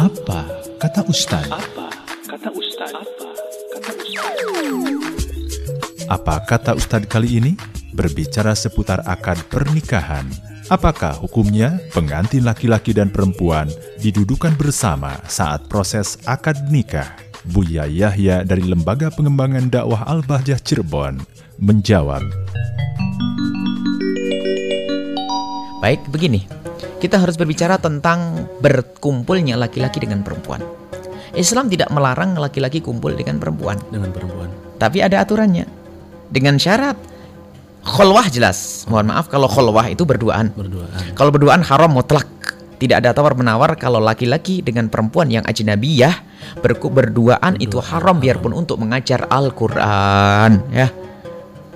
Apa kata Ustaz? Apa kata Ustaz? Apa kata Ustaz? Apa kata Ustadz kali ini? Berbicara seputar akad pernikahan. Apakah hukumnya pengantin laki-laki dan perempuan didudukan bersama saat proses akad nikah? Buya Yahya dari Lembaga Pengembangan Dakwah Al-Bahjah Cirebon menjawab. Baik, begini. Kita harus berbicara tentang berkumpulnya laki-laki dengan perempuan. Islam tidak melarang laki-laki kumpul dengan perempuan, dengan perempuan. tapi ada aturannya. Dengan syarat khulwah jelas. Mohon maaf kalau khulwah itu berduaan. Berduaan. Kalau berduaan haram mutlak. Tidak ada tawar-menawar kalau laki-laki dengan perempuan yang ajnabiyah berku berduaan itu haram biarpun untuk mengajar Al-Qur'an ya.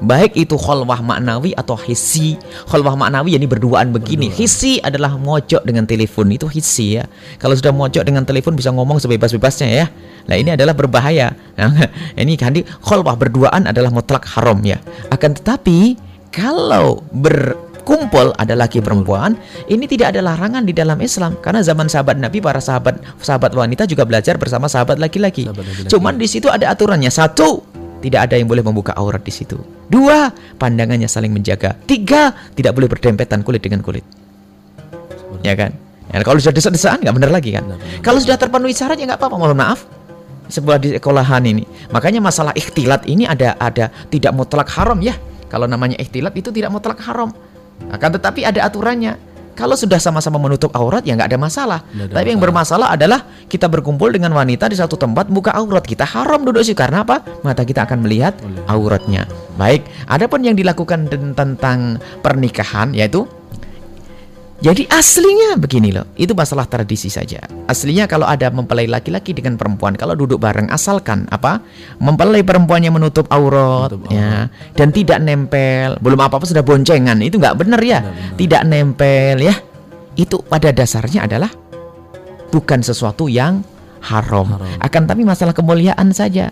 Baik itu kholwah maknawi atau hisi. Kholwah maknawi yani berduaan begini. Hisi adalah mojok dengan telepon Itu hisi ya. Kalau sudah mojok dengan telepon bisa ngomong sebebas-bebasnya ya. Nah ini adalah berbahaya. Nah, Ini kan kholwah berduaan adalah mutlak haram ya. Akan tetapi Kalau berkumpul ada laki perempuan Ini tidak ada larangan di dalam Islam. Karena zaman sahabat Nabi Para sahabat sahabat wanita juga belajar bersama sahabat laki-laki. Sahabat laki-laki. Cuman di situ ada aturannya. Satu tidak ada yang boleh membuka aurat di situ. Dua, pandangannya saling menjaga. Tiga, tidak boleh berdempetan kulit dengan kulit. Ya kan? Ya, kalau sudah desa-desaan nggak benar lagi kan? Kalau sudah terpenuhi syarat ya nggak apa-apa. Mohon maaf. Sebuah di sekolahan ini. Makanya masalah ikhtilat ini ada ada tidak mutlak haram ya. Kalau namanya ikhtilat itu tidak mutlak haram. Akan tetapi ada aturannya. Kalau sudah sama-sama menutup aurat ya nggak ada masalah. Nggak ada Tapi yang masalah. bermasalah adalah kita berkumpul dengan wanita di satu tempat buka aurat kita haram duduk sih karena apa? Mata kita akan melihat auratnya. Baik, adapun yang dilakukan tentang pernikahan yaitu jadi aslinya begini loh, itu masalah tradisi saja. Aslinya kalau ada mempelai laki-laki dengan perempuan, kalau duduk bareng asalkan apa? Mempelai perempuannya menutup aurat, Menutup ya, dan tidak nempel. Belum apa-apa sudah boncengan, itu nggak benar ya. Nggak benar. Tidak nempel ya. Itu pada dasarnya adalah bukan sesuatu yang haram. Haram. Akan tapi masalah kemuliaan saja.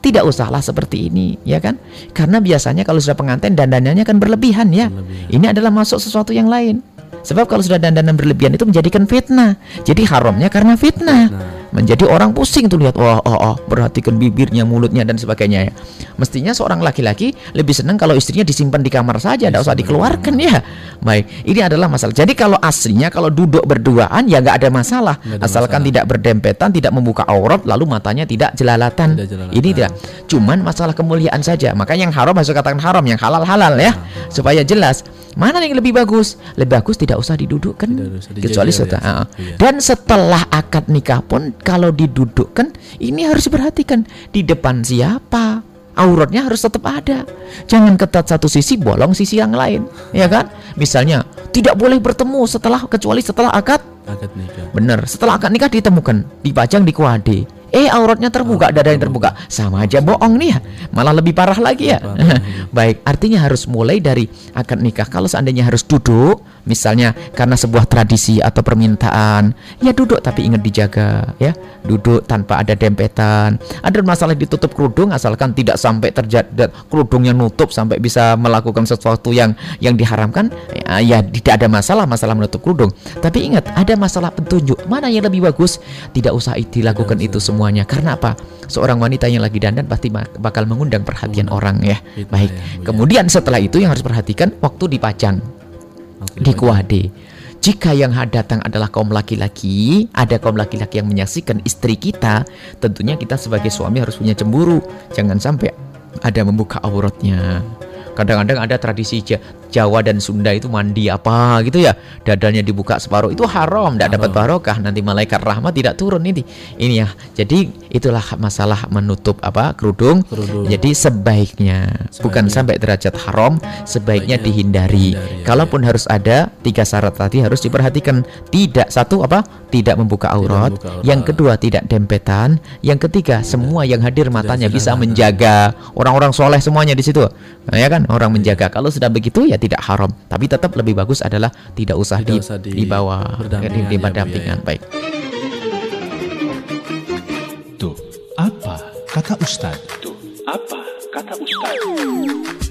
Tidak usahlah seperti ini, ya kan? Karena biasanya kalau sudah pengantin dandanannya kan berlebihan ya. Berlebihan. Ini adalah masuk sesuatu yang lain. Sebab kalau sudah dandanan berlebihan itu menjadikan fitnah. Jadi haramnya karena fitnah. Menjadi orang pusing tuh lihat, wah, oh, oh, perhatikan bibirnya, mulutnya dan sebagainya ya. Mestinya seorang laki-laki lebih senang kalau istrinya disimpan di kamar saja, tidak usah dikeluarkan ya. Baik, ini adalah masalah. Jadi kalau aslinya kalau duduk berduaan ya nggak ada masalah, Nggak ada asalkan masalah. tidak berdempetan, tidak membuka aurat, lalu matanya tidak jelalatan. Tidak jelalatan. Ini tidak. Cuman masalah kemuliaan saja. Makanya yang haram harus katakan haram, yang halal halal ya, supaya jelas. Mana yang lebih bagus? Lebih bagus tidak usah didudukkan, Tidak usah kecuali dijajar setelah. ya. Iya. Dan setelah akad nikah pun kalau didudukkan, ini harus diperhatikan di depan siapa. Auratnya harus tetap ada. Jangan ketat satu sisi, bolong sisi yang lain, ya kan? Misalnya tidak boleh bertemu setelah kecuali setelah akad Akad nikah. Bener, setelah akad nikah ditemukan, dipajang di kuade. Eh auratnya terbuka, dada yang terbuka. Sama aja bohong nih ya. Malah lebih parah lagi ya. Baik, artinya harus mulai dari akad nikah. Kalau seandainya harus duduk, misalnya karena sebuah tradisi atau permintaan, ya duduk tapi ingat dijaga ya. Duduk tanpa ada dempetan. Ada masalah ditutup kerudung asalkan tidak sampai terjadi kerudungnya nutup sampai bisa melakukan sesuatu yang yang diharamkan, ya, ya tidak ada masalah masalah menutup kerudung. Tapi ingat, ada masalah petunjuk. Mana yang lebih bagus? Tidak usah dilakukan itu semuanya. Karena apa? Seorang wanita yang lagi dandan pasti bak- bakal mengundang perhatian orang ya. Baik. ya. Kemudian setelah itu yang harus perhatikan waktu dipajang di kuade. Jika yang datang adalah kaum laki-laki, ada kaum laki-laki yang menyaksikan istri kita, tentunya kita sebagai suami harus punya cemburu. Jangan sampai ada membuka auratnya. Kadang-kadang ada tradisi Jawa dan Sunda itu mandi apa gitu ya, dadanya dibuka separuh itu haram, tidak dapat barokah. Nanti malaikat rahmat tidak turun ini. Ini ya. Jadi itulah masalah menutup apa kerudung. Kerudung. Jadi sebaiknya, bukan sampai derajat haram, sebaiknya Sebaiknya dihindari. dihindari, ya, Kalaupun harus ada tiga syarat tadi harus diperhatikan. Tidak satu apa? Tidak membuka aurat. membuka aurat. Yang kedua tidak dempetan. Yang ketiga semua yang hadir matanya bisa menjaga. Orang-orang soleh semuanya di situ, Nah, ya kan? Orang menjaga. Kalau sudah begitu ya tidak haram. Tapi tetap lebih bagus adalah tidak usah, Tidak di, usah di- di bawah berdampingan di, di ya, Bu, ya, berdampingan. ya. Baik. Tuh, apa kata Ustadz? Tuh, apa kata Ustaz?